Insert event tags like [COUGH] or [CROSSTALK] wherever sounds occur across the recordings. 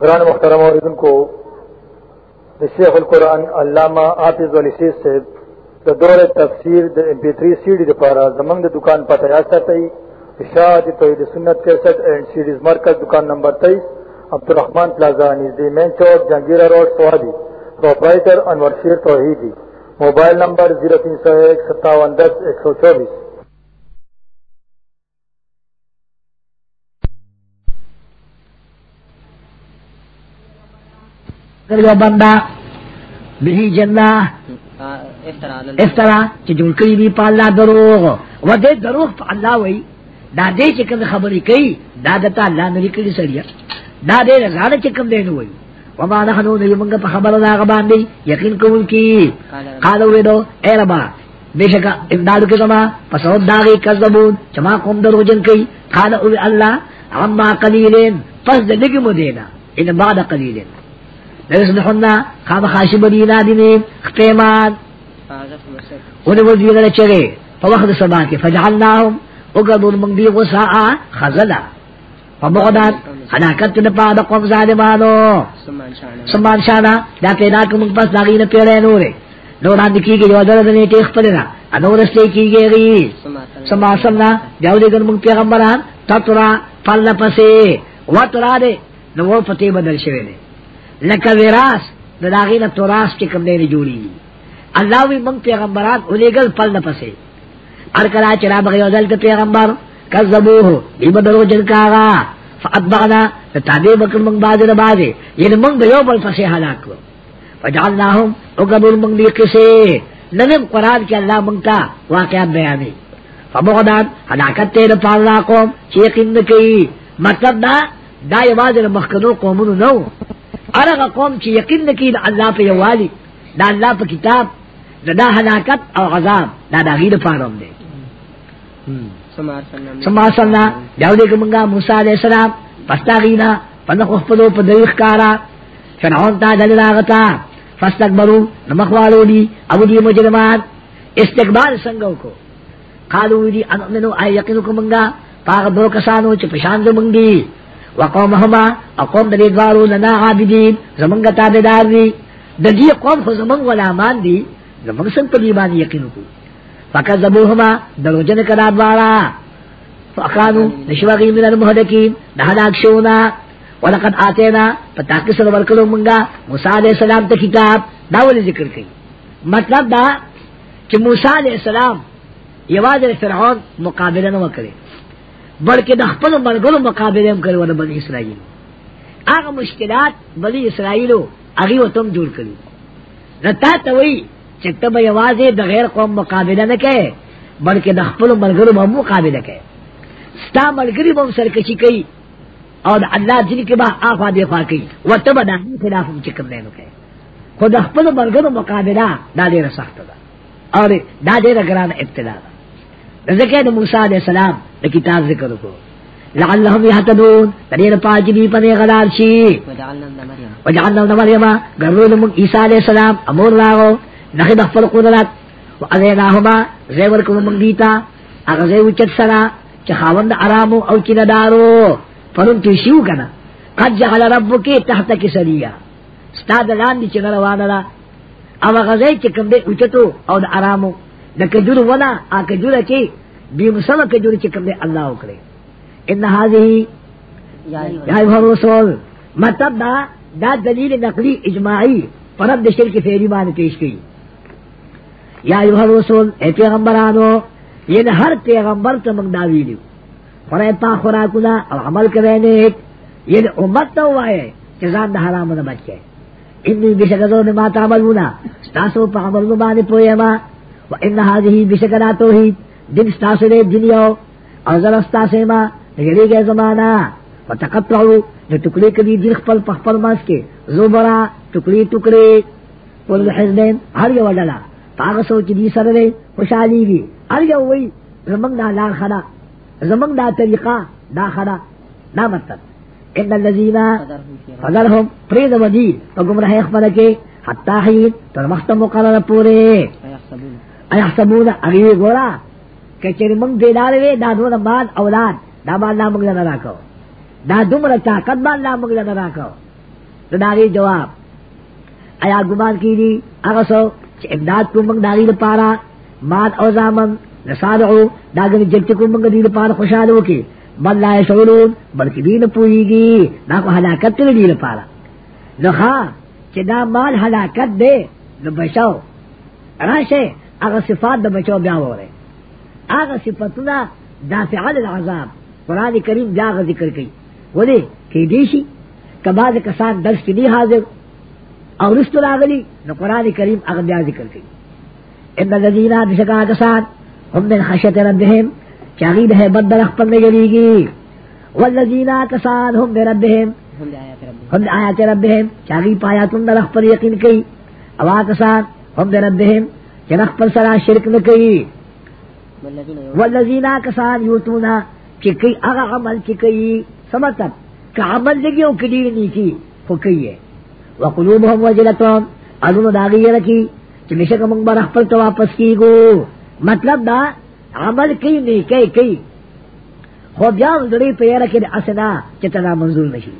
قرآن محترم اور ان کو شیخ القرآن علامہ حافظ علی شیخ سے دور تفسیر M P three C D پارا زمنگ دکان پر تیار ساتھی اشاعت توحید سنت کیسٹ اینڈ سیڈیز مرکز دکان نمبر تیئیس عبدالرحمان پلازا نژ مین چوک، جہانگیرہ روڈ، سوادی۔ پروپرائٹر انور شیر توحیدی۔ موبائل نمبر زیرو تین سو ایک، ستاون دس، ایک سو چوبیس۔ بندہ بھی جنہ افترا جوړ کړی دی په الله دروغ و دې دروغ په الله وای دا دې چې کوم خبرې کوي دا د الله نه لیکلي سړیا دا دې رضانه چې کوم دی نو وای وما نحنو نه موږ په خبره دا باندې یقین کوم کی؟ قالو ودو اے ربا بشکا امداد کے سما پسود داغی کذبون چما قوم درو جن کئی۔ قال او اللہ عما قلیلین پس دلگی مدینا ان بعد قلیلین۔ ليصلحنا خاب خاشب دینا دینی خطیمان انہیں وہ دیگر چرے فوقت سبا کے فجعلناهم اگدون من دی غساء خزلا فبغدان حلاکت نپا دا قوم ظالمانو. سمان شانا، دا پیدا کم پس داغین پیڑے نورے. نوران دکی گئی جو درد نیٹی اخپلنا انور اسلے کی گئی گئی سما سمنا جاو دے گن منگ پیغمبران تطرا پل پسے. وطرا دے، نو پتے بدل شوے دے. لکه وراث د داغې نه توراس چې کوم دی. جوړي الله وی مونږ پیغمبران ولېګل پل نه پسې ار کلا چې را بغي ځل ته پیغمبر کذبوه ایمه درو جن کاغا. فاتبعنا تابع بکر مونږ باز نه باز یې یعنی مونږ به یو بل پسې هلاک کړو فجعلناهم وقبل مونږ دې کسه قرآن کې الله مونږ واقعات بیانې فبغداد هلاکت ته پالنا قوم چې یقین کوي مطلب دا دا یوازې مخکنو قومونو نو. ارغه قوم چې یقین نکید الله په یوالي دا الله په کتاب دا, دا هلاکت او عذاب دا دا غیر فارم دی سما سنا داودی کومنګا موسی علیہ السلام پستا غینا پنه خو په په دریخ کارا۔ فرعون تا دل راغتا فاستكبروا نمخوالو دی ابو دی مجرمان استقبال څنګه کو۔ قالو دی انو ای یقین کومنګا پاغ دو کسانو چې پشان دو منګي وقومهما اقوم د دې دوارو لنا عابدین، زمونږ تابعدار دي. د دې قوم خو زمونږ غلامان دي، زمونږ څنګه په دې باندې یقین وکړو. فکذبوهما دروجن کړه دوارا فاخانو نشوغي من المهلكين ده هلاك ولقد آتینا پتاکی سر ورکلو منگا موسیٰ علیہ السلام تا کتاب، دا ولی ذکر کئی مطلب دا کہ موسیٰ علیہ السلام یواز فرعون مقابلہ نو کرے بلکہ د خپل مرګرو مقابله هم کړو بنی اسرائیل. هغه مشکلات بنی اسرائیلو هغه وتم جوړ کړی رتا ته وی چې ته به یوازې د غیر قوم مقابله نه کوي بلکې د خپل مرګرو هم مقابله کوي ستا ملګری به سرکشي کوي او د الله دین کې به آفا دی خوا کوي وته به د خلاف هم چې کوم نه کوي خو د خپل مرګرو مقابله دا ډیره سخت ده او دا ډیره ګرانه ابتلا ده ذکر موسی علیہ السلام د کتاب ذکر کو. لعلهم يهتدون دیر پاجبی پنے غلال شی وجعلنا ابن مریم. غرول من عیسی علیہ السلام. امور لاغو. نخد خپل قدرت. واذیناهما زیور کوم من دیتا. هغه زی وچت سرا. چې خاوند او چې ندارو. پرون تو شیو کنه قد جعل ربک تحت کسریا. استاد لاندې چې روانه را. او هغه زی چې کوم او د آرامو. د کجور ولا ا کجور کې بی مسلم کجور چې کوم دې الله وکړي ان ایها الرسول مطلب دا دا دلیل نقلی اجماعی پرد شرک فعلی باندې پیش کړي یا الرسول اے پیغمبرانو یہ ہر پیغمبر ته موږ دا ویلو خورای پا خوراکونه او عمل کوي نیک۔ یہ امت ته وایي چې ځان د حرامو نه بچي انی بشکرو ما تعملون تاسو په عمل باندې پوهه و ان هذه بشکرا توحید۔ دن ستاسو دنیا او زر ستاسو ما نگری گئے زمانہ۔ و تقطعو جو ٹکڑے کبھی دل خپل پخپل ماس کے زوبرا ٹکڑی ٹکڑے۔ پل حزبین ہر یو ڈلا۔ پاگ سوچ دی سر رے خوشحالی بھی ہر یو وہی زمنگ دا لار خدا۔ زمنگ دا طریقہ دا خدا۔ دا مطلب۔ ان الذین فذرهم فرید ودی تو گمراہ اخبر کے حتی حین تر وقت مقرر پورے۔ ایحسبون اغیوی گورا۔ کچر منگ دیدار وی دا دون مال اولاد، دا مال لا منگ لنا راکو دا دومره طاقت مال لا منگ لنا راکو داغی جواب آیا گمان کی دی؟ اگر سو چھ امداد کو منگ داغی لپارا مال او زامن نسارعو داگنی جلت کو منگ دی لپارا خوشحالو کی۔ بل لا شعورون بلکہ دین پوئی گی، نا کو حلاکت تر دی لپارا نو خواہ چھ دا مال حلاکت دے، نو بچاو راشه اگر صفات دا بچاو بیا ہو رہے اگر صفتنا دافع العذاب. قرآن کریم جاغ ذکر کی ولی کی دیشی؟ کباز کسان درس کی دی حاضر. اور رست راغلی نو قرآن کریم اگر بیا ذکر کی ان الذین بشکا کسان هم من خشیت ربهم چاغی ده بد درخ پر نگری گی. والذین کسان هم بربهم هم آیات ربهم چاغی پایاتون درخ پر یقین کی اوا کسان هم بربهم چرخ پر سرا شرک نکی والذین کسان یوتونا چې کوي هغه عمل چې کوي سمطب که عمل لګي او کډیر نیکی خو کوي وقلوبهم وجلتون اذن داغی رکی چې مشک موږ بر خپل ته واپس کیګو مطلب دا، عمل کوي نه کوي خو بیا زړی په یاره کې اسنا چې تنا منظور نشي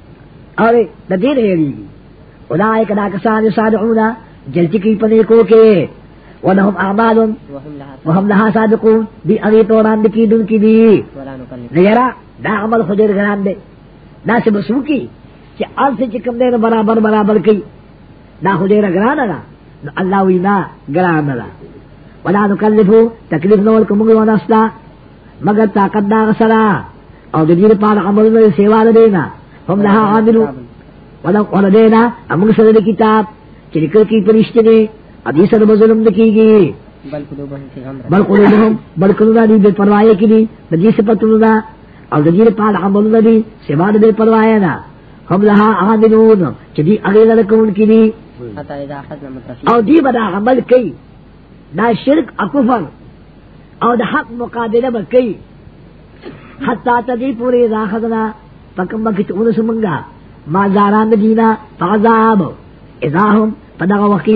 اور د دې لري اولائک دا کسان صادقون جلتی کی پنے کو کے۔ ولهم اعمال وهم لها صادقون دی اغی توران دکی دن کی دی. نیرا دا عمل خجر گران دے. دا سے بسو کی چی آل سے چکم دے برابر برابر کی. دا خجر گران دا. اللہ وینا گران دا. ولا نکلفو تکلیف نول کمگل و نسلا مگر طاقت دا غسرا او دیر پار عمل میں سیوا دینا ہم لها عاملو. ولا دینا امگ صدر کتاب. چلکل کی پرشتے نے ابھی سر ظلم کی گی بل قلوبهم بل کلونا دی بے کی دی سے پتلونا اور دجیر پال عملنا دی سواد بے پرواہی نا ہم لہا آمنون چدی اغیر لکون کی دی؟ اور دی بدا عمل کئی دا شرک اکفر اور دا حق مقابلہ با کئی حتی تدی پوری دا پکم بکت اونس منگا. ما زاران دینا فعذاب. اذا هم پدغا وقت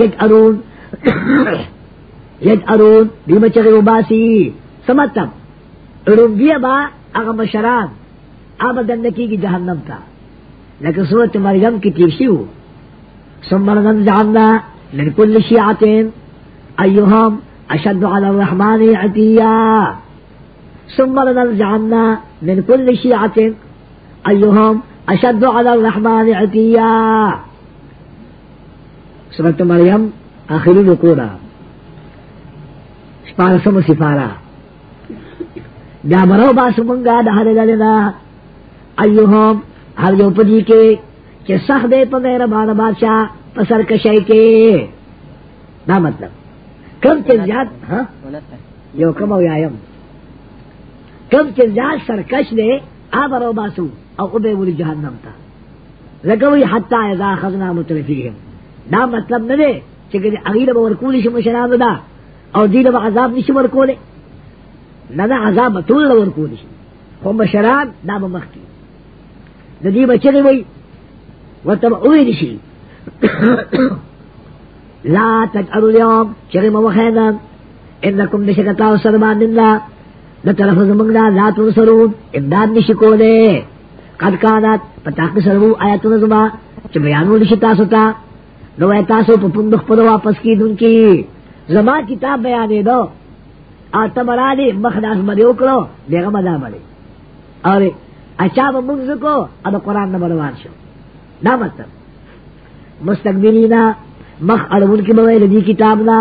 یجعرون یجعرون دیما چغی وباسی سمتب رنبی با اغا مشران. آبا دنکی کی جہنم تا. لیکن صورت مریم کی تیرشی ہو ثم ننزعنا من كل شيعة أيهم أشد على الرحمن عتيا ثم لنرجعن من كل شيعة أيهم أشد على الرحمن عتيا سورة مريم آخری رکوڑا شپارسم سفارا بیا برو باسو منگا دا حد دلنا ایوہم، ہر جو پدی کے کہ سخ دے پا میرا بان بادشاہ پسر کشے کے. نا مطلب. کم چیز زیاد ہاں؟ یو کم او یایم. کم چیز زیاد سرکش دے، آ برو باسو، او ابے ولی جہنم تا. لگوی حتی اذا خزنا مترفیہم. دا مطلب نہ دے چکہ اغیر با ورکولی شی مشران دا او دیل با عذاب نشی ورکولے۔ نہ دا عذاب طول ورکولی شی خو مشران دا با مختی دا دی با چگی وی ورطب اوی نشی لا تجعلوا اليوم چگی موخینا انکم نشکتا و سرمان اللہ۔ دا طرف زمانگنا لا تنصرون، امداد نشی کولے۔ قد کانت پتاک سرمو آیتون زمان چھ بیانو نشی تاسوتا نو اے تاسو په پوند خپل واپس کی دن کی زما کتاب بیانې دو۔ ا تمرانی مخداس باندې وکړو دغه مزه باندې اور اچھا به موږ کو ا قرآن نه روان شو۔ دا مطلب۔ مستقبلینا، مخ اړون کې به دی کتاب لا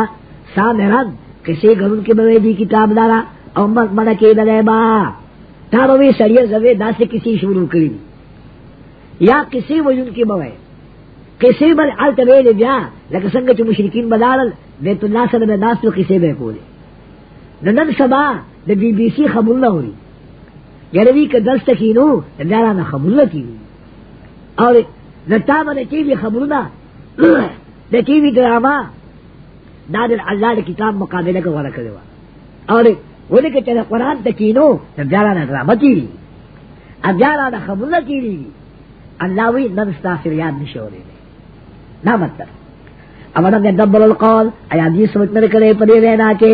سامران کسی غرون کې به دی کتاب لا او مخ مړه کې دلای با۔ تا به سړی زوی داسې کسی شروع کړی یا کسی وجود کې به قصے بل علت ویل بیا، لکه څنګه چې مشرکین بلال بیت الله سره به ناس قصے به کولې نن سبا د بی بی سی خبرونه وي یعنی که دلته کینو دا نه خبرونه کیږي او د تا باندې ټي وی خبرونه، د ټي وی [CLEARS THROAT] ډراما دا د الله د کتاب مقابله کوله کړو او ولې کې چې قرآن تکینو نہ ته کینو دا نه ډراما کیږي. اجارا د خبرونه کیږي. الله وی نن ستاسو یاد نشوري نا مطلب امنا نے دبر القول ایا دی نہ کرے پدے وینا کے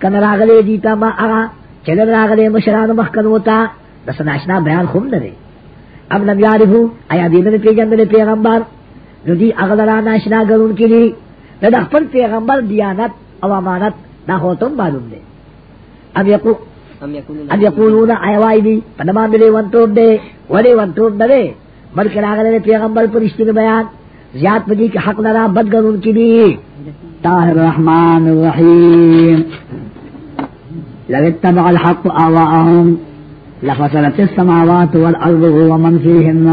کن راغلے دیتا ما آغا چلن راغلے مشران مخکن ہوتا دس ناشنا بیان نہ دے اب لم یعرفو ایا دی نے پیغمبر پیغمبر نو دی اغدران اشنا گرون کی لی نو دا خپل پیغمبر دیانت او امانت دا خوتم معلوم دے. اب یقو اب یقولون ایوائی دی پنما ملے ونطوب دے ولی ونطوب دے بلکہ راغلے پیغمبر پر اشتر بیان زیاد پدی کہ حق لرا بد گرون کی لی تاہ الرحمن الرحیم۔ لو اتبع الحق آواءهم لفصلت السماوات والارض ومن فيهن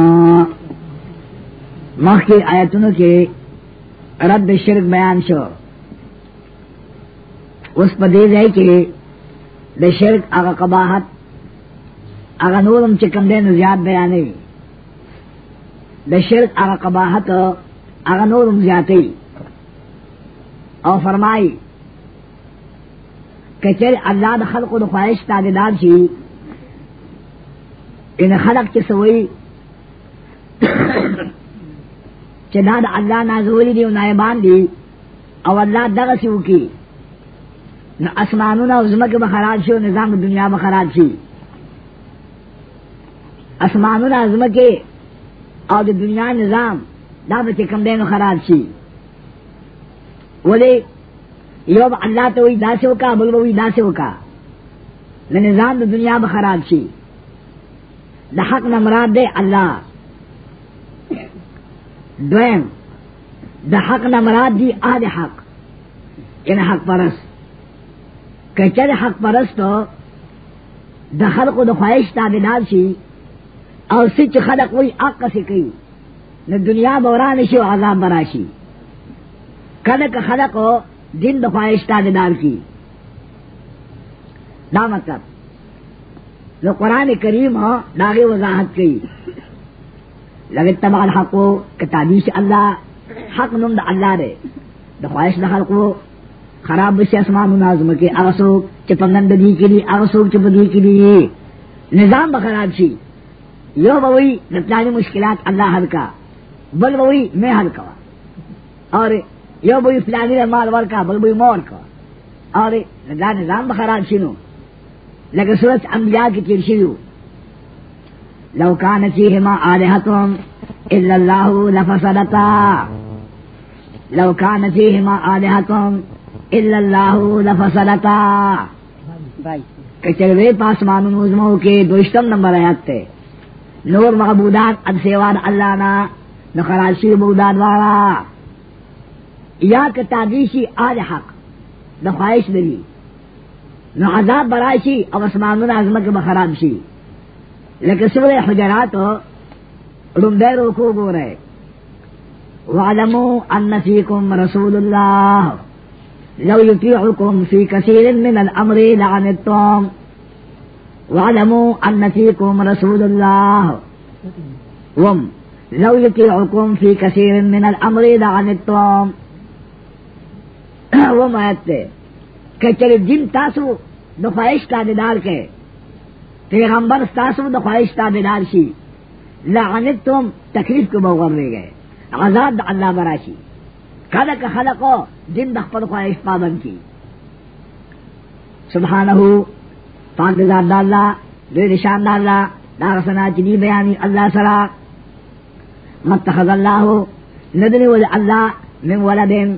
مخ کی آیتونو کے رد شرک بیان شو۔ اس پا دے جائے کہ دا شرک اگا قباحت اگا نورم چکم دے زیاد بیانے۔ دا شرک اگا قباحت اگا نورم زیادی او فرمائی کہ چل اللہ دا خلق خواہش تاگدار چی ان خلق چی سوئی۔ چی دا دا اللہ نازولی دی نائبان دی۔ او اللہ دغسیو کی۔ نو اسمانونا و زمک بخراد شو نظام دنیا بخراد شی اسمانونا زمک او دا دنیا نظام۔ دا بچے کم دینو خراد شی ولی یو اللہ تو وی داسے ہوکا بل وی داسے ہوکا نہ نظام دا دنیا بخراب شی دا حق نہ مراد دے اللہ دویم دا حق نہ مراد دی آد حق. ان حق پرس کچر حق پرس تو دا خلق دا خواہش تابدار شی اور سچ خلق وی اق سے کئی نہ دنیا بوران شی و عذاب براشی کلک خلق ہو دن دخواہش تابدار کی دا مطلب۔ جو قرآن کریم ہو داغے وضاحت کی لگے تبع الحق و کتابی سے اللہ، حق نم دا اللہ رے دخواہش دا خلق و خراب بسی اسمان و کے اغسوک چپنگن دی کے لیے اغسوک چپ دی۔ کے لیے نظام بخراب شی۔ یو بوئی نتلانی مشکلات اللہ حل کا۔ بل بوئی میں حل کا۔ اور یو بوئی فلانی نے مال ورکا، بل بوئی مور کا۔ اور دا نظام بخراب شنو۔ لیکن سورت انبیاء کی تیر شیو۔ لو کان فیہما آلہتم الا اللہ لفسدتا۔ لو کان فیہما آلہتم الا اللہ لفسدتا۔ کچروے پاس مانو نوزمو کے دوشتم نمبر آیات تے۔ نور معبودات اد سیوان اللہ نا نخراشی بودات والا. یا کہ تعدیشی آل حق، نہ خواہش دلی نہ عذاب برائشی اب اسمان عظمت کے بخراب شی. لیکن سورہ حجرات رمبے روکو گو رہے. وَعْلَمُوا أَنَّ فِيكُمْ رَسُولُ اللَّهِ، لَوْ يُطِيعُكُمْ فِي كَثِيرٍ مِّنَ الْأَمْرِ لَعَنِتُّمْ. وَعْلَمُوا أَنَّ فِيكُمْ رَسُولُ اللَّهِ، وَمْ لَوْ يُطِيعُكُمْ فِي كَثِيرٍ مِّنَ الْأَمْرِ لَعَنِتُّمْ [CLEARS THROAT] وہ میت تے کہ چلے جن تاسو دخواہش کا دیدار کے، پیغمبر تاسو دخواہش کا دیدار شی لعنت تم تکلیف کو بغور لے گئے، عذاب دا اللہ براشی خلق خلقو جن دخپل خواہش پابند کی۔ سبحانہو پاک دا اللہ دے نشان دا اللہ دا چنی بیانی اللہ سرا۔ متخذ اللہ ندنی ول اللہ من ولدن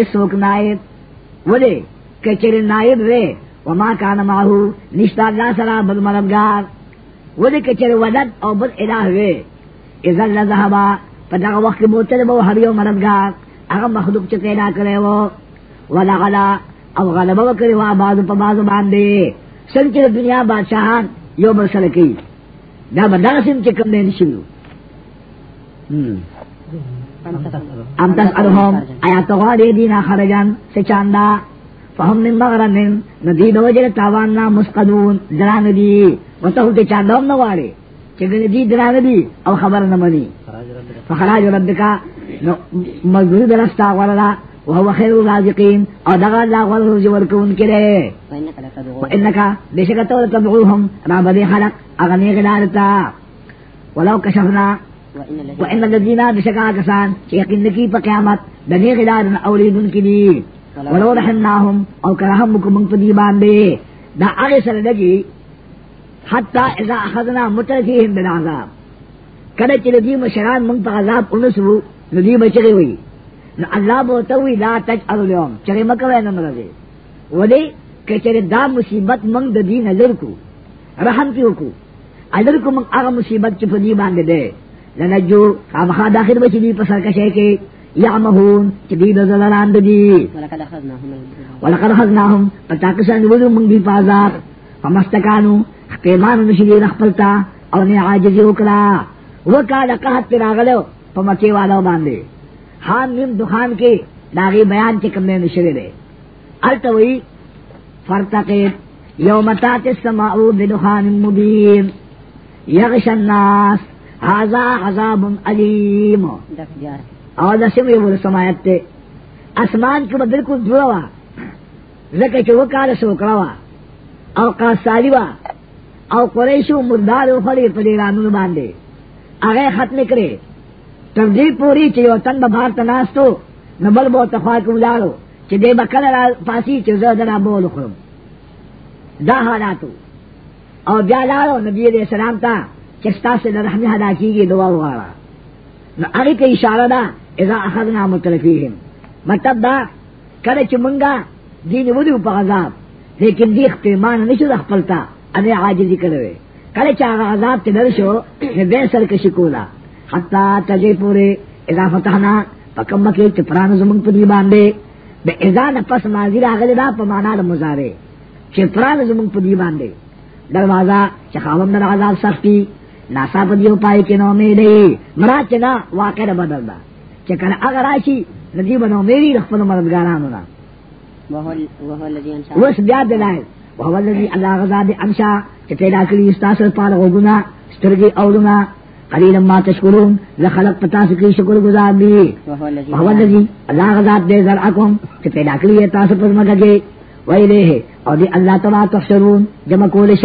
اس وقت نائب. ولے کچر نائب رے وما کان ماہو نشتا اللہ سرا بل مددگار. ولے کچر ولد او بل الہ رے اذا لذہبا پدغا وقت بوتل بو ہر یو مددگار. اگر مخلوق چ پیدا کرے وہ؟ ولا غلا او غلبہ کرے وا بعض پا بعض باندے. سنچ دنیا بادشاہان یو برسل کی. دا بدر سن چکم دے نشیو ام تسألهم آیات غاری دینا خرجان سچاندا فهم من مغرمن ندید وجر تاواننا مسقدون، دران دی وطهو تے چاندوم نوارے چگن دی دران دی، او خبر نمانی۔ فخراج ربکا مزدور درستا غرلا وهو خیر الرازقین، او دغا اللہ غرل رجی ورکون کرے وإنکا بشکتو لتبعوهم رابدی خلق، اغنی غلالتا۔ ولو کشفنا وإن الذين بشكا كسان يقين کی پا قیامت دنی غلال اولیدن کی دی ولو رحمناهم، او کرہم کو منگ پدی باندے۔ دا آگے سر لگی، حتی اذا اخذنا مترفیہم بالعذاب۔ کدے چلے دی مشران منگ پا عذاب انسو ندی بچے ہوئی۔ نو اللہ بولتا ہوئی لا تج اليوم چرے مکوے نہ مرے ولی کہ چرے دا مصیبت منگ د دین لر کو رحم کیو کو ادر کو منگ اغه مصیبت چ پدی باندې دے۔ لنجو خامخا داخل بچی دی پسر کشے کے یعمہون چ دی ولقد خذناهم پتاکسان پازار. فمستکانو رخپلتا نے عاجزی والو باندې حام نیم دخان کې داغي بیان چې کوم نه شوی دی التوی فرتقب یوم تات السماء بدخان مبین. یغش الناس هذا عذاب علیم. دف جار او دا سم یو سمایت ته اسمان کې بدل کو جوړوا زکه چې وکاله سو کړوا او قاصالی وا او قریشو مردار او خلی په رانو باندې هغه ختم کړي تر دې پوری چې یو تن به بهر تناستو نبل بو تخوا کوم لاړو چې دې بکل را پاسی چې زه درا بول خورم۔ دا حالاتو او بیا لاړو نبی دې سلام ته چې ستاسو د رحمت ادا کیږي دعا وغواړه نو هغه ته اشاره ده اذا اخذنا متلفيهم مطلب دا کله چې مونږه دین ودو په عذاب. لیکن دې اختیمان نشو د خپلتا ان عاجزی کړو کله چې هغه عذاب ته درشو نه به سر کې شکولا حتا تجې پورې اذا فتحنا پکم کې چې پران زمون په دی باندې به اذا نفس ماضی راغلی دا په معنا د مضارع. چې پران زمون په دی باندې در عذاب سختی. ناسا په دیو پای کې نو دی مراد چې دا واقع بدل دا۔ کله هغه راشي ندی بنو میری خپل مددګارانو نه وهو ال- وهو الذي انشا وس بیا دلائل وهو الذي الله غزا انشا پیدا کړی استاسو پاره وګنا سترګي اولنا قليلا ما تشکرون لخلق شکر گزار دی۔ الله غزا دے زرعکم چې پیدا کړی تاسو پر مګه کې ویله او دی الله تعالی تحشرون جمع کول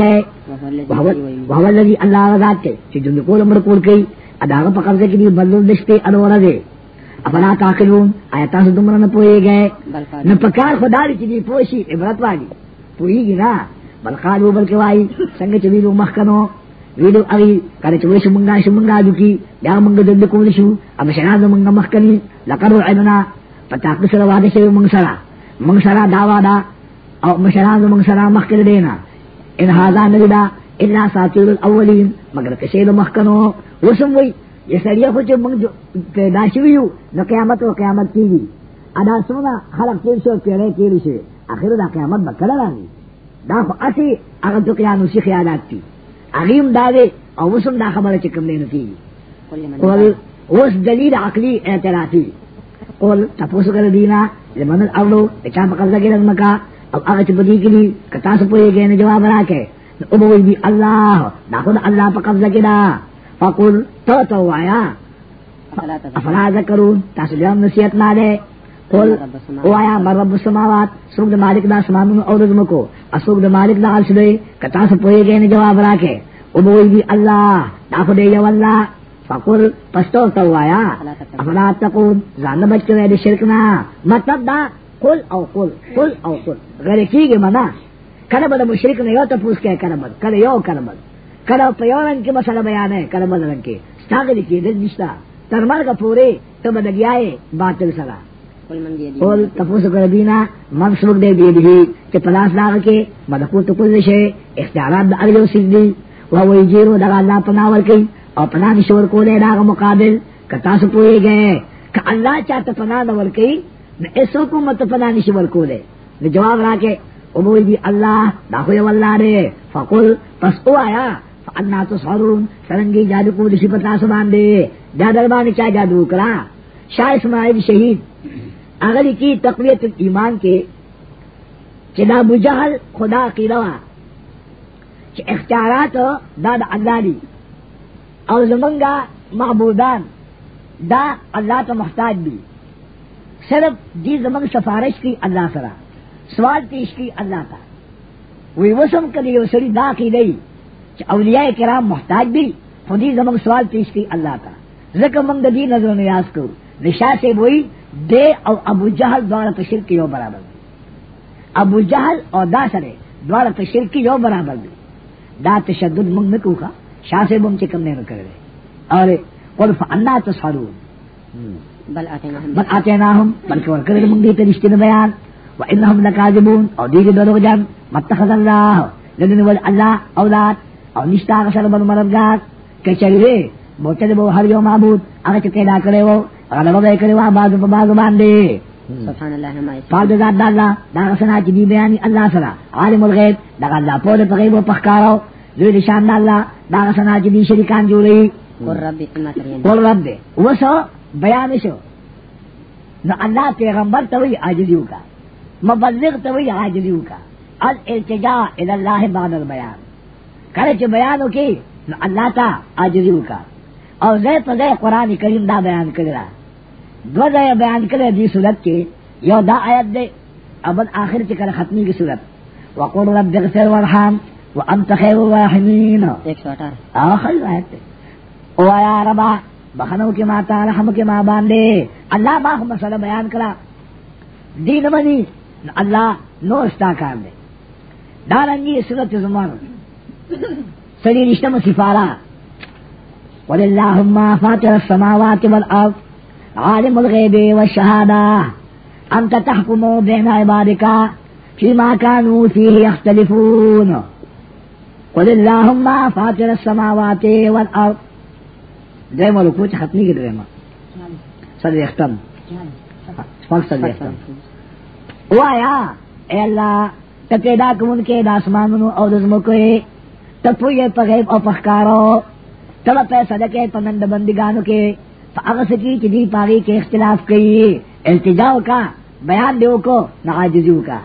وهو الذي الله غزا ته چې جن کول امر کول کوي اداغه په قبضه کې دی بدلون دشته انور دی افلا تاکلون آیا تاسو دومره نه بل قال نو پکار خدای چې دی پوشي عبرت والی۔ پوریږي نه بل قالو بلکې وای څنګه چې ویلو مخکنو۔ ویلو اغي کله چې وښه مونږه شو مونږه دکی بیا مونږ د دې کول شو ام شناز مونږه مخکنی۔ لقد عدنا پتا که سره واده شوی مونږ سره مونږ سره داوا دا او مشران مونږ سره مخکې دینا۔ ان هاذا نجدا الا ساتیر الاولین مگر که شه د مخکنو وسم وی یہ سړیا خو چې موږ جو- پیدا شوي یو نو قیامت او قیامت کیږي ادا سونا خلق تیر شو پیړې تیر شي اخر دا قیامت کله راځي دا خو اسی هغه تو قیامت شي خیالات دي اغیم دا دی او وسم دا کوم نه کیږي كل من قول اوس دلیل عقلی اعترافی. قول تپوسو کر دینا لمن اولو اچا پکر لگے رزمکا اب اگر چھ بدی کلی کتا سو پوئے گئے جواب را بوئی بھی اللہ دا خود اللہ پا قبضہ کدا فقل تو تو آیا افلا ذکرون تاسو جام نصیحت نہ دے۔ قل او آیا مر رب السماوات سوک دا مالک دا سمانون او رزمکو اسوک دا مالک دا عرش دے کتا سو پوئے گئے جواب را کے او بوئی بھی اللہ دا خود یو اللہ۔ فقل پستو تو آیا افلا تقون زان بچ کے دے شرک نہ۔ مطلب دا قل او قل قل او قل غیر کیږي منا؟ کله بل مشرک نه یو ته پوښ کې کله بل کله یو کله بل کله په یو رنګ کې مسله بیان ہے کله بل رنګ کې ستاګه دي کې د نشتا۔ تر مرګ پورې ته بدګیاي باطل سره قول کر دینا دے دی۔ دی پلاس مدکوت کل شي اختیارات د اړیو سیدي او وی جیرو د الله پناور کوي او پنا نشور کولې دا مقابل۔ کتا پوي گئے۔ ک الله چاته پنا نور کو نشور جواب وی دی الله دا خو یو الله دې فقل، پس او آیا فانا تصحرون سرنگی جادو کو دشی پتا سو باندې دا در باندې جادو کرا۔ شاه اسماعیل شهید اغلی کی تقویت ایمان کے چدا بجہل خدا کی روا۔ چ اختیارات دا دا اللہ دی۔ اور زمنگا معبودان دا اللہ تو محتاج بھی صرف دی زمنگ سفارش کی اللہ سرا۔ سوال پیش کی اللہ تا وی وسم یو سری دا کی چ اولیاء کرام محتاج بھی خودی زمنگ سوال پیش کی اللہ تا ذکر منگ دی نظر و نیاز کو۔ نشا سے وہی دے او ابو جہل دوارا پہ شرک یو برابر۔ دی ابو جہل اور دا سرے دوارا پہ شرک یو برابر دی دا تشدد منگ نکو کا شاہ سے بم چکم نے کر رہے اور قرف انا تصحرون بل آتيناهم بل آتیناهم بلکہ ورکر من دیتے رشتے بیان۔ و انہم لکاذبون او دیگی دروغ جن متخذ اللہ لدن ول اللہ اولاد او نشتا غسر بن مردگار کہ بو ہر یو معبود اگر چکے دا کرے وہ غلبہ بے کرے وہ بازو پا بازو باندے سبحان پاک ذات دا اللہ دا غسنا چی دی بیانی اللہ سرا عالم الغیب دا اللہ پود پا غیب و پخکارو زوی دا اللہ دا غسنا چی دی شرکان جو رہی۔ قول رب دے وہ سو بیان شو۔ نو اللہ پیغمبر توی عاجزیو کا مبلغ توی عاجزیو کا۔ الالتجاء الى اللہ بعد البیان۔ کرے چھ بیانو کی نو اللہ تا عاجزیو کا۔ اور زی پا زی قرآن کریم دا بیان کرا دو زی بیان کرے دی صورت کے یو دا آیت دے۔ ابل آخر چکر ختمی کی صورت۔ وقول رب اغفر ورحم وانت خیر الراحمین۔ ایک سو اٹھارہ۔ آخر آیت دے۔ او آیا ربا بخنو کے ماتا رحم کے ماں باندے۔ اللہ باہ مسئلہ بیان کرا۔ دین منی اللہ نو استا کار دے۔ دارنگی صورت زمر سری رشتم سفارا وللہم فاتر السماوات والارض عالم الغیب والشہادہ انت تحکمو بین عبادکا فيما كانوا فيه يختلفون۔ قل اللهم فاطر السماوات والارض دائما رکوع چ ختمی کی دائما صدر اختم۔ فرق صدر اختم۔ او آیا اے اللہ، تا پیدا کمون کے داسمانونو او دزمکوئے تا پوئے پا غیب او پخکارو تا پیسہ دکے پا نند بندگانو کے. پا اغس کی چی پاگی کے اختلاف کی التجاو کا، بیان دیو کو، نعاجزیو کا.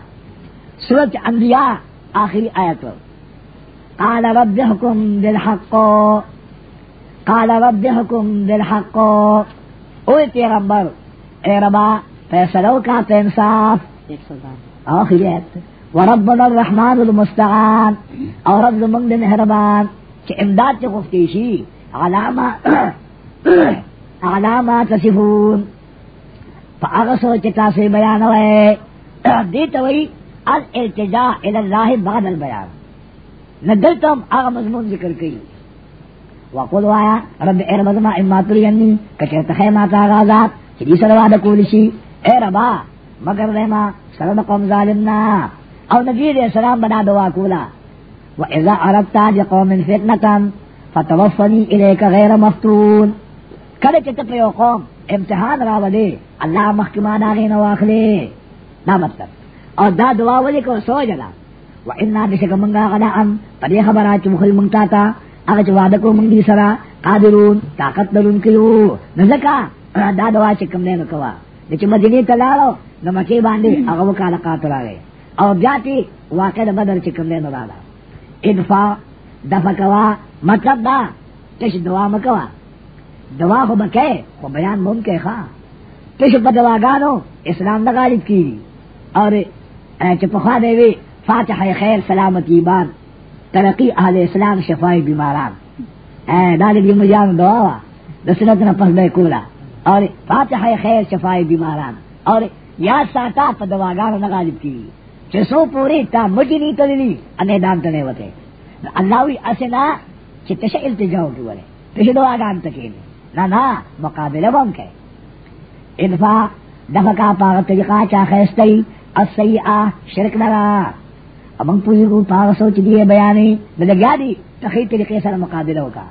سورت انبیاء، آخری آیت قال رب حکم بالحق. قال رب حکم بالحق. اوے پیغمبر، اے ربا فیصلو کا پہ انصاف. آخری آیت، وربنا الرحمن المستعان۔ اور رب زمنگ مہربان، کہ امداد چے گفتیشی علامہ [COUGHS] علامہ تصفون۔ فاغسو چتا سے بیان ہوئے۔ دیتا ہوئی الالتجاء الى اللہ بعد البیان۔ ندلتم آغا مضمون ذکر کی وقل وایا، رب اے رب زما اما ترینی کچر تخی ماتا آغازات چلی سروا دا کولشی اے ربا مگر رحما سرد قوم ظالمنا۔ او نبی علیہ السلام بنا دعا کولا۔ و اذا عربتا لقوم فتنتا فتوفنی الیک غیر مفتون۔ کله چې یو قوم، امتحان راولې الله محکمه دا غي نو واخلې دا مطلب۔ او دا دعا ولې کو سوجلا و ان بشک منغا غدا ان پدې خبره چې مخل مونږ تا۔ هغه چې وعده کو مونږ دي قادرون، طاقت لرون کيو نزکا۔ دا دعا چې کوم نه کوا د چې مدینه ته لاړو نو مکه باندې هغه وکاله قاتل راغی او واقع بدر چې کوم نه راځه ادفع دفع کوا مطلب دا، تش دعا مکوا. دوا خو بکے خو بیان مم کے خواہ تش پا دواگانو اسلام دا غالب کی اور چپخوا دے وی فاتح خیر، سلامت ایمان، ترقی اہل اسلام شفائی بیماران. اے دالی بھی مجان دعا وا دسنت نہ پس بے کولا. اور فاتح خیر شفائی بیماران. اور یا ساتا پا دواگانو کی. چسو پوری تا مجنی تللی انے دان تنے وتے. اللہوی اسنا چی تش التجاو کی ولے تش دواگان تکیلی نہ نہ مقابلہ بم کے. انفا دفع کا پاغ طریقہ چا خیستی السیئہ شرک نرا. امنگ پوری کو پاغ سوچ دیئے بیانی دلگیا دی تخیل طریقے سر مقابلہ ہوگا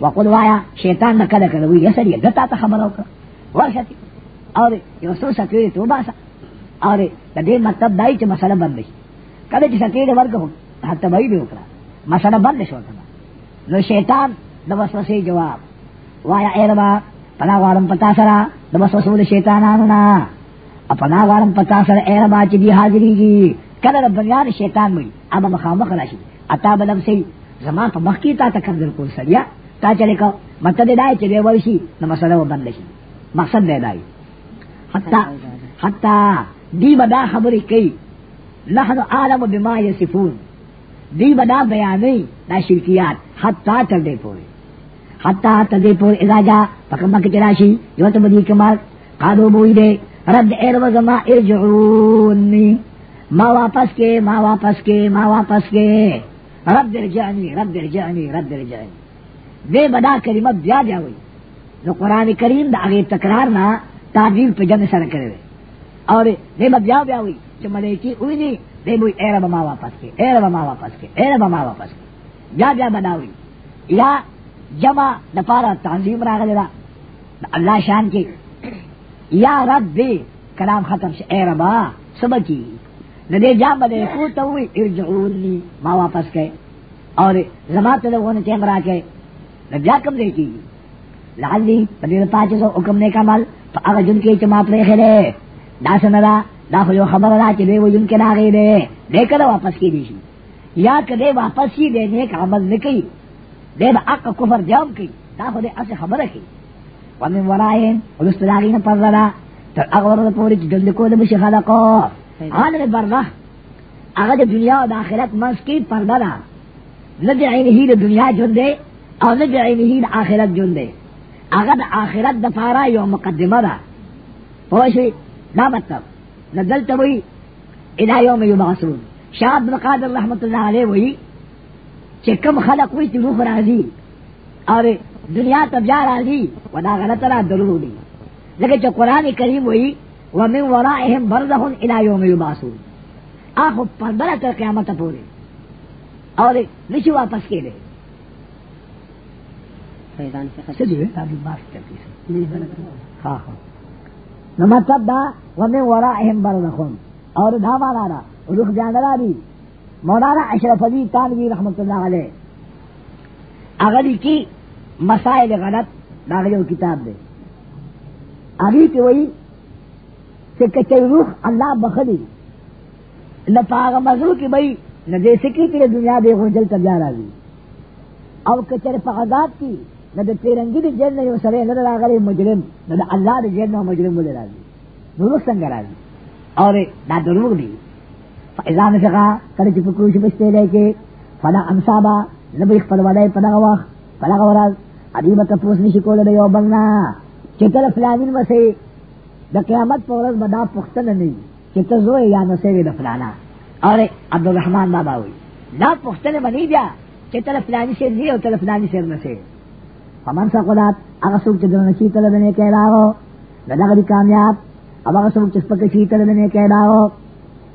وقل وایا شیطان نہ کله کله وی یسری دتا ته خبر اوکا ورشتی. اور یو سو سکوی تو باسا اور د دې مطلب دای چې مسله بند شي کله چې سکوی د ورګو حتی وای دی وکړه مسله بند شو کبا نو شیطان د وسوسې جواب۔ وایا اے ربا پنا غارم پتا سرا د وسوسو د شیطانانو نا۔ اپنا غارم پتا سرا اے ربا چې دی حاضری کی کله د بنیاد شیطان وي ابا مخامخ راشي اتا بلم سی، زمان په مخ کې تا تکبر کول سړیا تا چلے کو مطلب دای چې دی ورشي نو مسله و بند شي مقصد دی دای حتا حتا دی بدا خبرې کوي نحن عالم بما یصفون دی بدا بیانې دا شرکیات حتا تر دې پورې حتا تر دې پورې اذا جا پکما کې تراشي یو ته بدی کمال قالو بوئی دے رب ارو زما ارجعونی ما واپس کے، ما واپس کے، ما واپس کے. رب ارجعنی رب ارجعنی رب ارجعنی دے بدا کلمہ بیا جاوئی. نو قرآن کریم دا اگے تکرار نہ تعجیل پہ جن سر کرے ہوئے اور دے بد بیا بیا ہوئی کہ ملیکی ہوئی نہیں، دے بوئی، اے رب ما واپس کے، اے رب ما واپس کے، اے رب ما واپس کے۔ بیا بیا بنا ہوئی۔ یا جمع دپارا تعظیم راغل دا۔ اللہ شان کی۔ یا رب دے، کلام ختم سے اے ربا صبح کی۔ ندے جا بدے کو تو ہوئی ارجعونی ما واپس کے۔ اور زمات لوگوں نے چیمرا کے۔ بیا کم دے کی۔ لعلی، پدیر پاچے سو حکم نے کمل تو اگر جن کے چما پرے خلے دا سندا دا خو جو خبر دا چلے وہ جن کے ناغے دے۔ دے کر واپس کی دیشی۔ یا کدے واپس کی دے نیک عمل نکی۔ دے با اقا کفر جام کی۔ دا خو دے اسے خبر کی۔ ومن ورائن ولست داغین پر لنا تر اغور دا پوری چی جلد کو دبشی خلقو۔ آن برغا اگر دا دنیا و دا آخرت منس کی پردہ دا۔ ندی عینہی دا دنیا جن دے اور ندی عینہی دا آخرت جن دے اگر آخرت دا پارا یو مقدمہ دا. پوشوی دا مطلب. نزل تبوی الى یوم یبعثون. شاہ بن قادر رحمت اللہ علیہ وہی کہ کم خلق ہوئی تی روح راضی. اور دنیا تب جا راضی، ودا غلط را درو دی لیکن جو قرآن کریم ہوئی ومن ورائهم برزخن الى یوم یبعثون. آخو پردہ کر قیامت پورے اور نشی واپس کے لے فیضان سے خشن سجوے تابی باس چلتی سے ہاں ہاں۔ مطلب دا ورائهم اور دا مانا را رخ جاندرا دی مولانا اشرف علی تانوی رحمت اللہ علیہ۔ اغلی کی مسائل غلط داغلیو کتاب دے۔ ابھی کی وہی کہ کچھ روح اللہ بخلی۔ نہ پاغ مزرو کی بھائی نہ دے سکی تیرے دنیا دے ہو جل تب جا راضی او کچر پاغات کی۔ نہ دے تیرنگی دی جیل نہیں ہو سرے، نہ دا غلی مجرم، نہ دا اللہ دے جیل نہ مجرم بولے راضی۔ دروغ سنگ راضی۔ اور دا دروغ دی۔ فإذا نفقا کله چې پکوش بشته لای کې فلا انصابا نبی خپل ولای په دغه وخت په دغه ورځ ادیبه تاسو نشي کولای د یو بلنا چې کله فلانین وسه د قیامت په ورځ بدا پختل نه چې ته زوی یا نو سوي د فلانا۔ اور عبدالرحمن بابا وی۔ دا پختل منی بیا چې تل فلانی شیر دی او تل فلانی شیر نشي فمن سقلات هغه څوک چې دنه شي تل نه کې راغو دغه دی کامیاب هغه څوک چې سپک شي تل نه کې راغو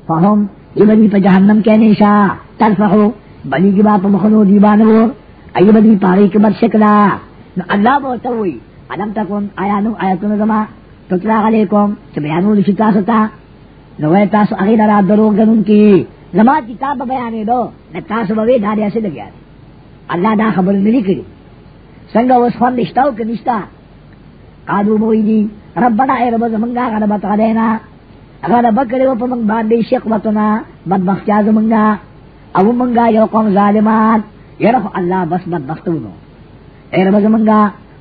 فهم یہ بدی پہ جہنم کے نیشا ترفحو بلی کی باپ مخنو دیبانو ای بدی پاری کے بد شکلا۔ نو اللہ بہتا ہوئی، علم تکن، آیا نو آیتون زما تطلع علیکم چھ بیانو لشی تاسو نو وی تاسو اغیر را دروگ دنون کی زما کتاب بیانے دو نہ تاسو بوی داری ایسے لگیا دی۔ اللہ دا خبر ملی کری۔ سنگا اس خون نشتاو کہ نشتا. قادو بوئی دی ربنا اے رب زمنگا غلبت علینا غلبه کړو په موږ باندې شقوتنا بدبختیا زمونږه او مونږه یو قوم ظالمان. یره الله بس بدبختونو اے رب زمونږه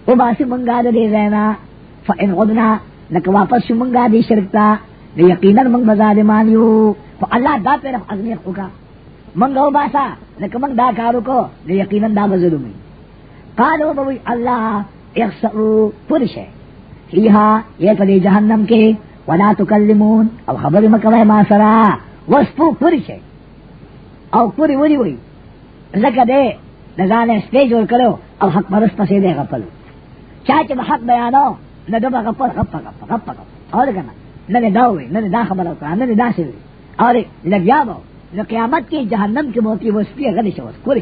او باسی مونږه دې زینا. فإن عدنا لك واپس شو مونږه دې شرک تا یقینا مونږ ظالمان یو. فالله دا پر ازمیخ وکا مونږه او باسا لکه مونږ دا کارو کو یقینا دا بظلومی ظلمي قالوا بوي الله اخسئوا فرشه فيها یہ جہنم کے، ولا تکلمون، او خبر مکوه ما سرا، وسپو پوری شي او پوری وری وری زکه دې نزانه سټیج ور کړو او حق پرس پسې دې غفل۔ چا چې حق بیانو نه دغه غفل غف غف غف او کنه نه دا وي نه دا خبر خبره وکړه نه دا شي اور لګیاو نو قیامت کې جهنم کې موتی وسپی غلی شو کولی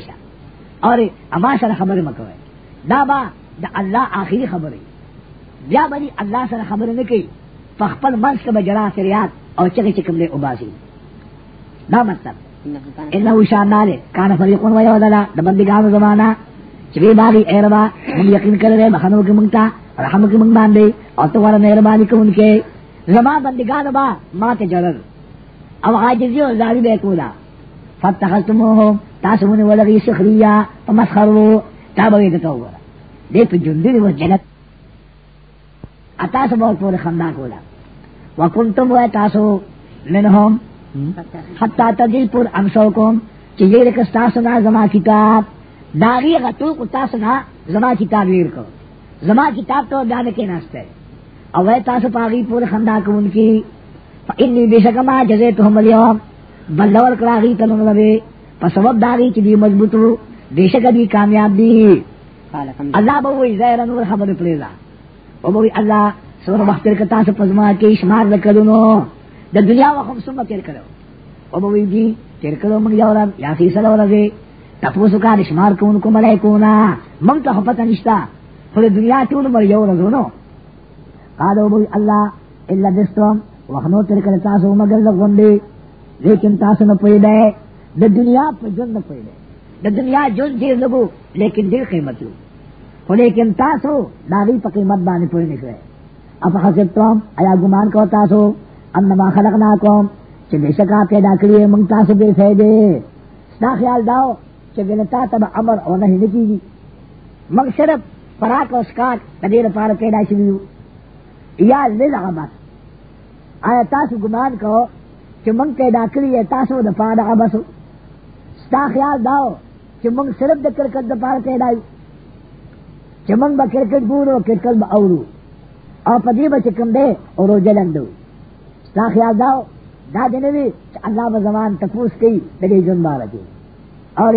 اور اما سره خبره مکوه دا با د الله آخري خبره بیا بلی الله سره خبره نه کوي فخپل منس کے بجرا فریاد اور چکے چکم لے اباسی دا مطلب. انہو شاندار ہے کان فریقون ویو دلا دبندگان زمانہ. چوی باری اے ربا من یقین کر رہے، بخنو کی منگتا، رحم کی منگ باندے، اور تو والا مہربانی کو ان کے. زمان بندگان با مات جرر. او عاجزی و زاری بے کولا. فتخلتموہم تاسمون ولغی سخریہ فمسخرو تابوی دتو. ورا دے پہ جندی دے وہ جنت. اتاسو بہت پورے خندہ کولا وکنتم و تاسو منہم حتی تدل پر امسوکم چی یہ رکس تاسنا زما کتاب. داغی غطو کو تاسنا زما کتاب ویر کو. زما کتاب تو دانے کے ناستے او اے تاسو پاگی پورے خندہ کو ان کی. فإنی بے شکما جزیتهم اليوم. بلور کراغی تنم لبے پسوب داغی چی دی مضبوطو. بے شک دی کامیاب دی. اللہ بوئی زیرن اور خبر پلیزا او بوی اللہ سور وقت تیر کتا سو پزما کے شمار لکلونو دا دنیا وقم سمت تیر کرو. او بوی دی تیر کرو منگ یورم یا فیصل ورزے تپوسو کا شمار کون کو ملیکونا منگ تا خپتا نشتا خود دنیا تون مر یورزونو قالو بوی اللہ اللہ دستوم وخنو تیر کرتا سو مگر لگوندے لیکن تاسو نہ پوئی دے. دا دنیا پہ جن نہ پوئی دے. دا دنیا جن دیر لگو، لیکن دیر قیمت لو لیکن تاسو داغی پا قیمت بانے پوئی نکلے اب حسبتم ایا گمان کو تاسو؟ انما خلقناکم چھ بے شکا پیدا کریے منگ تاسو بے فیدے ستا خیال داو چھ بلتا تب عمر او نہیں نکیگی منگ صرف فراق و سکاٹ تدیر پار پیدا شویو۔ یا للعبس آیا تاسو گمان کو چھ منگ پیدا کریے تاسو دا پار عبسو ستا خیال داو چھ منگ صرف دا کرکت دا پار پیدا چھ منگ با کرکت بورو کرکت با اورو. او پدی بچ کم دے اور رو جلندو ستا خیال داو، دا دنوی چھ اللہ با زمان تفوس کی دلی جن بارا دی اور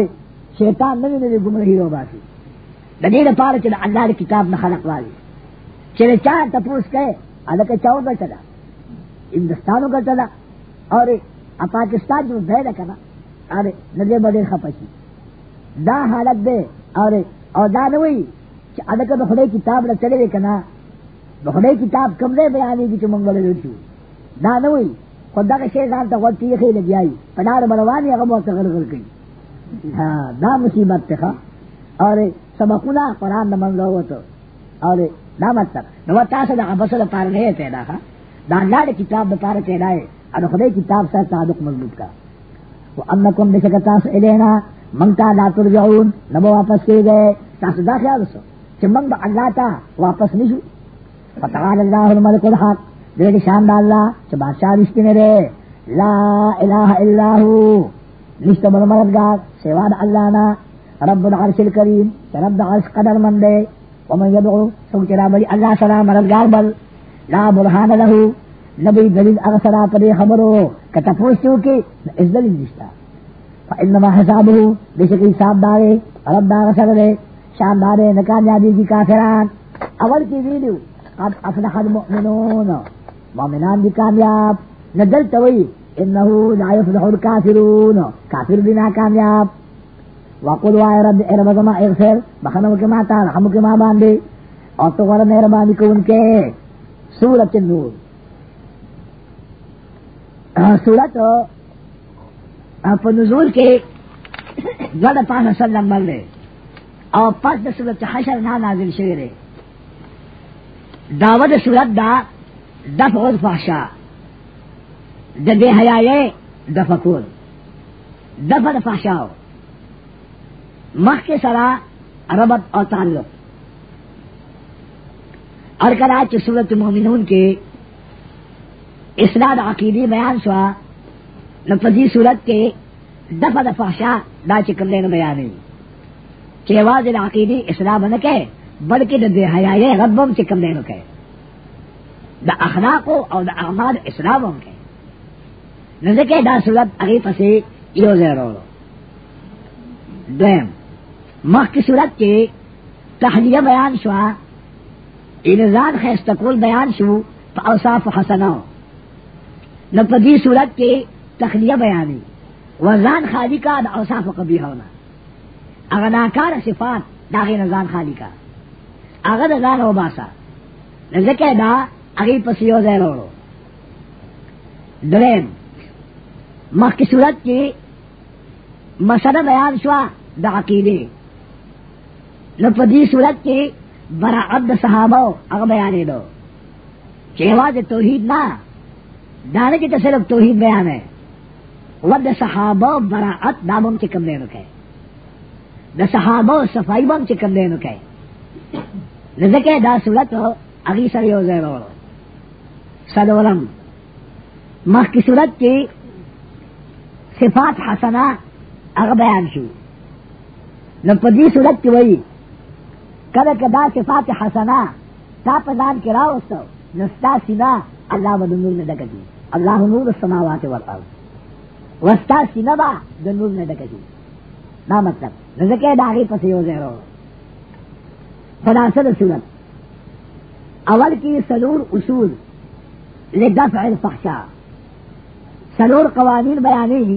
شیطان نوی نوی گمرہی رو باسی دلیل پارا چھ دا اللہ دی کتاب نخلق والی چھ چاہ تفوس کئے الکا چاو گا چلا. ہندوستانوں کا چلا. اور پاکستان جو بھیڑ کنا، اور ندے بدے خپشی دا حالت دے، اور اور دا نوی چھ الکا دا خدای کتاب نہ چلے کنا بخدای کتاب کم دے بیانی کی چمنگ بلے روچو دا نوی خدا کا شیطان تا غلطی یخی لگی آئی پنار بروانی اغم وقت غرغر کئی ہاں دا مصیبت تخا اور سبقونا قرآن نمان لو تو اور دا مطلب نو تاسا دا عبس دا پار نہیں پیدا خا دا اللہ دا کتاب دا پار پیدا ہے اور خدای کتاب سا تعدق مضبوط کا وَأَنَّكُمْ بِشَكَتَاسُ إِلَيْنَا منگتا لا ترجعون نبو واپس کے گئے تاسو دا خیال سو چھ منگ با اللہ تا واپس نشو فتعال اللہ الملک الحق دیر شان دا اللہ چھ بادشاہ رشتی میرے لا الہ الا ہو۔ نشت من مردگار سوا دا اللہ نا۔ رب العرش الکریم چھ رب دا عرش قدر من دے ومن یدعو سوچ را بلی اللہ سلام مردگار بل۔ لا برحان لہو۔ نبی دلیل اغسرا پدے خبرو۔ کتفوش چوکے اس دلیل نشتا۔ فإنما حسابه بشکی حساب دارے، رب دا غسر دے۔ شان دارے نکامیابی کی کافران۔ اول کی ویڈیو، قد افلح المؤمنون۔ مؤمنان دی کامیاب۔ نزل توئی، انہو لا يفلح الكافرون کافر بنا کامیاب وقل وائے رب، اے رب زمان اغفر بخنو کے ماتا رحمو کے ماں باندے۔ اور تو غرم مہربانی کو ان کے؟ سورت النور۔ سورت پر نزول کے گڑ پاس سلم مل اور پس دا سورت حشر نا نازل شویر دعوت سورت دا دفع الفحشاء دا بے حیائے دفع کول. دفع دا مخ کے سرا ربط اور تعلق. اور کرا چھ سورت مومنون کے اسناد عقیدی بیان شوا نفذی صورت کے دفع دا فحشاء دا چکم دین بیانی کہ واضح عقیدی اسلام نہ کہے، بلکہ دا بے حیائے ربم چکم دینو کہے۔ دا اخلاق او دا اعمال اسلام کے نزدکے دا صورت اگی پسی یو زیرو دویم مخ کی صورت کے تحلیہ بیان شوا انزاد خیستقول بیان شو، پا اوصاف حسنو نپدی صورت کے تخلیہ بیانی۔ وزان خالی کا دا اوصاف قبیح ہونا۔ اگر ناکار صفات داغی نزان خالی کا. اگر نزان و باسا. نزدکے دا اگی پسیو زیر زیرو درین مخ کی صورت کی مسئلہ بیان شوا دا عقیدے. نو صورت کی براعت دا صحابہ اگ بیانے دو. چہواز توحید نا، دانے کی تو صرف توحید بیان ہے ود صحابہ براعت دامم چکم دے رکھے. دا صحابہ صفائی بم چکم دے رکھے نزکے دا صورت اگی سریو زیرو سلورم مخ کی صورت کی صفات حسنہ اغ بیان شو۔ نو پدی صورت کی وئی کله کدا صفات حسنہ تا پدان کی راوستو نستا سینا اللہ و نور نے ڈکتی اللہ نور السماوات والارض۔ وستا سینا با د نور نے ڈکتی نا مطلب۔ رزقے داغی پسی ہو زیرو خلاصہ صورت۔ اول کی سلور اصول لدفع الفحشاء۔ سلور قوانین بیانی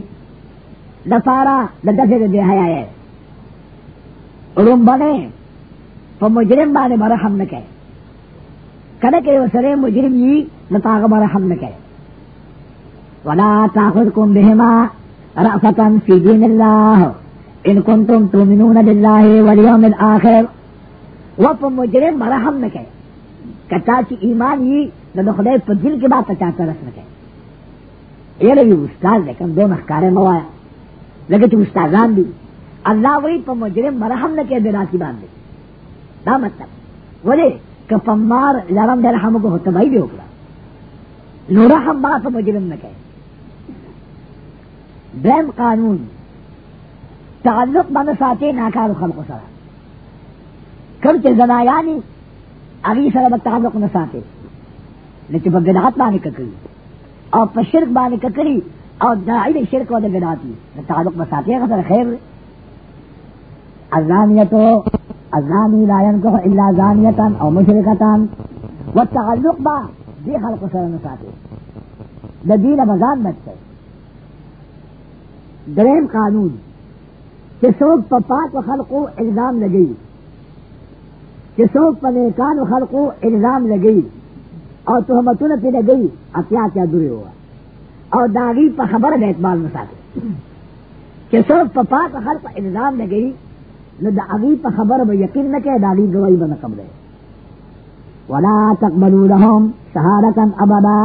دفارا دفع بے حیاء رنبنے پا مجرم بانے مرحم نکے۔ کدکے وسرے مجرم یی، نتاغ مرحم نکے۔ ولا تاخذكم بهما رأفة في دين الله۔ ان کنتم تؤمنون بالله واليوم الاخر. و په مجرم مرحم نه کوي کتا چې ایمان یې د خدای په دل کې با پچا ترس نه کوي یره یو استاد دې کوم دوه مخکاره موایا. لکه چې استادان دي الله وی په مجرم مرحم نه کوي د راتی باندې دا مطلب. ولې کفمار لرم در رحم کو هته بای دی وکړه نو رحم با مجرم نه کوي دیم قانون. تعلق باندې ساتي ناکار خلق سره کم چې زنایانی اغي سره به تعلق نه ساتي نه چې په بدعت باندې ککړي او شرک باندې ککړي او داعی شرک او د بدعتي نه تعلق به ساتي هغه سره خیر. الزانیتو، الزانی لا ينكح الا زانیة او مشرکتان والتعلق با دی خلق سره نه ساتي د دین مزان بچي دریم قانون. کہ سوک پا پاک و خلقو الزام لگئی، کہ سوک پا نیکان و خلقو الزام لگئی، اور تحمتون پی لگئی اتیا کیا دوری ہوا؟ اور داغی پا خبر د اعتبار مساتے کہ سوک پا پاک و خلق الزام لگئی، نو داغی پا خبر با یقین نکے داغی گواہی بنا قبلے ولا تقبلوا لهم شهادة ابدا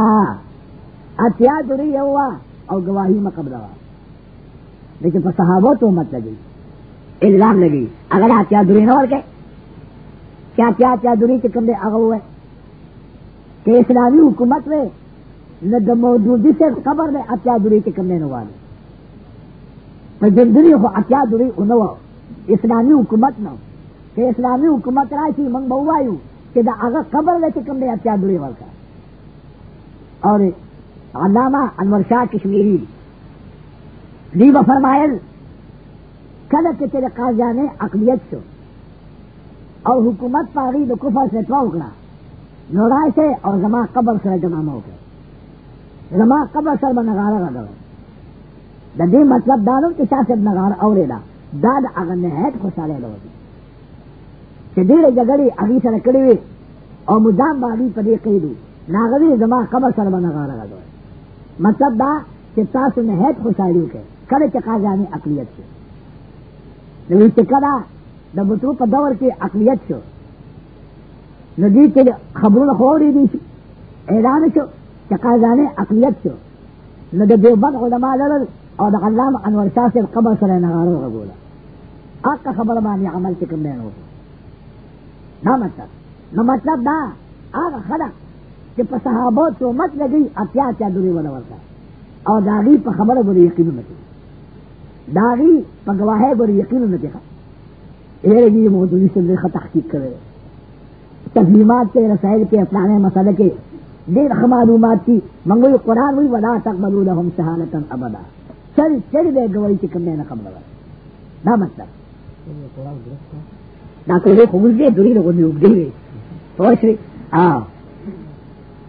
اتیا دوری ہوا؟ اور گواہی مقبلہ لیکن پر صحابہ تو مت لگی الزام لگی اگر اتیا دوری نہ ورکے کیا؟ کیا کیا دوری کے کمرے اغا ہوئے؟ کہ اسلامی حکومت میں نہ د سے قبر میں اتیا دوری کے کمرے نہ والے۔ پر جن دوری ہو، اتیا دوری انو اسلامی حکومت نہ کہ اسلامی حکومت راشی منگ بہوایو کہ دا اگر قبر میں کے کمرے اتیا دوری والکا اور علامہ انور شاہ کشمیری، دی فرمائل کله چې تیرے قاضیانه اقلیت شو او حکومت پاغي د کفر سے تو وکړه، نو راشه او زما قبر سره جمع مو وکړه زما قبر سره بنغاره غړو د دې مطلب دا نو چې شاسب نغار اورېدا دا د هغه نه هټ خوشاله لوي چې ډېر جګړې هغه سره کړې وي او مدام باندې پدې قیدو ناغوی زما قبر سر سره بنغاره غړو مطلب دا چې تاسو نه هټ خوشاله وکړه کله چې قاضیانه اقلیت شو نو چې کله د بوترو په دور کې اقلیت شو، نو دې کې خبرونه خوري دي، اعلان شو چې قاضیانه اقلیت شو. نو د دیوبند علما لرل او د علامه انور شاه صاحب قبر سره نغارو غوړه اګه خبر باندې عمل چې کوم نه دا مطلب. نو مطلب دا، هغه خلک چې په صحابو تو مت لګي، اتیا اتیا دوری ولا ورته او داغي په خبره باندې یقین نه داغی پا گواہے گر یقین نہ دیکھا۔ اے جی موضوعی سے دیکھا تحقیق کرے۔ تسلیمات کے رسائل کے افلانے مسئلے کے دیر معلومات کی منگوئی قرآن ہوئی، ولا تقبلوا لهم شہادتا ابدا چل چل دے گواہی کی کم نہ قبل دا مطلب۔ دا کوئی خوش دے، دوری لوگوں نے اگ دے۔ ہوش ری ہاں۔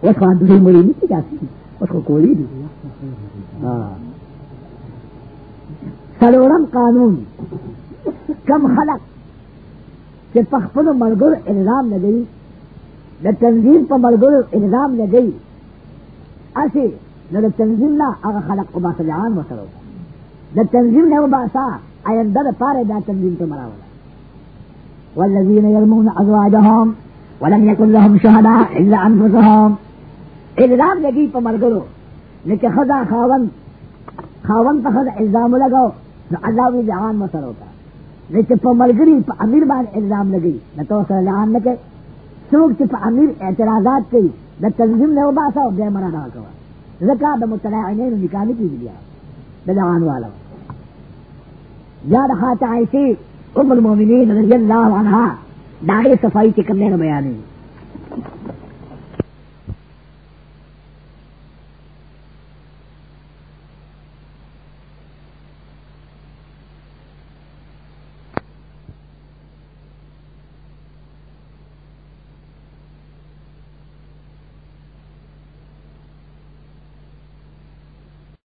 اس کو دوری مری نہیں کی جاتی۔ اس کو کوئی نہیں۔ ہاں۔ سلورم قانون. کم خلق. چې په خپل ملګرو الزام لګوي د تنظیم په ملګرو الزام لګوي اسی نو د تنظیم نه هغه خلق او باسه جهان وسره د تنظیم نه وباسا آینده د پاره دا تنظیم ته مراوله والذین یرمون ازواجهم ولم یکن لهم شهداء الا انفسهم الزام لګي په ملګرو لکه خدا خاون خاون په خدا الزام لګاو نو الله وی لعان مسر ہوتا نہیں کہ پا ملگری، پا امیر بان الزام لگئی۔ نہ تو سر لعان نہ کہ سوک چې امیر اعتراضات کوي د تنظیم نه وباسه او بیا مرا دا کوه زکا د متلاعنین نکاح نه کیږي بیا د لعان والا۔ یا د حات ام المؤمنین رضی اللہ عنہا داغه صفائی کې کوم نه بیانې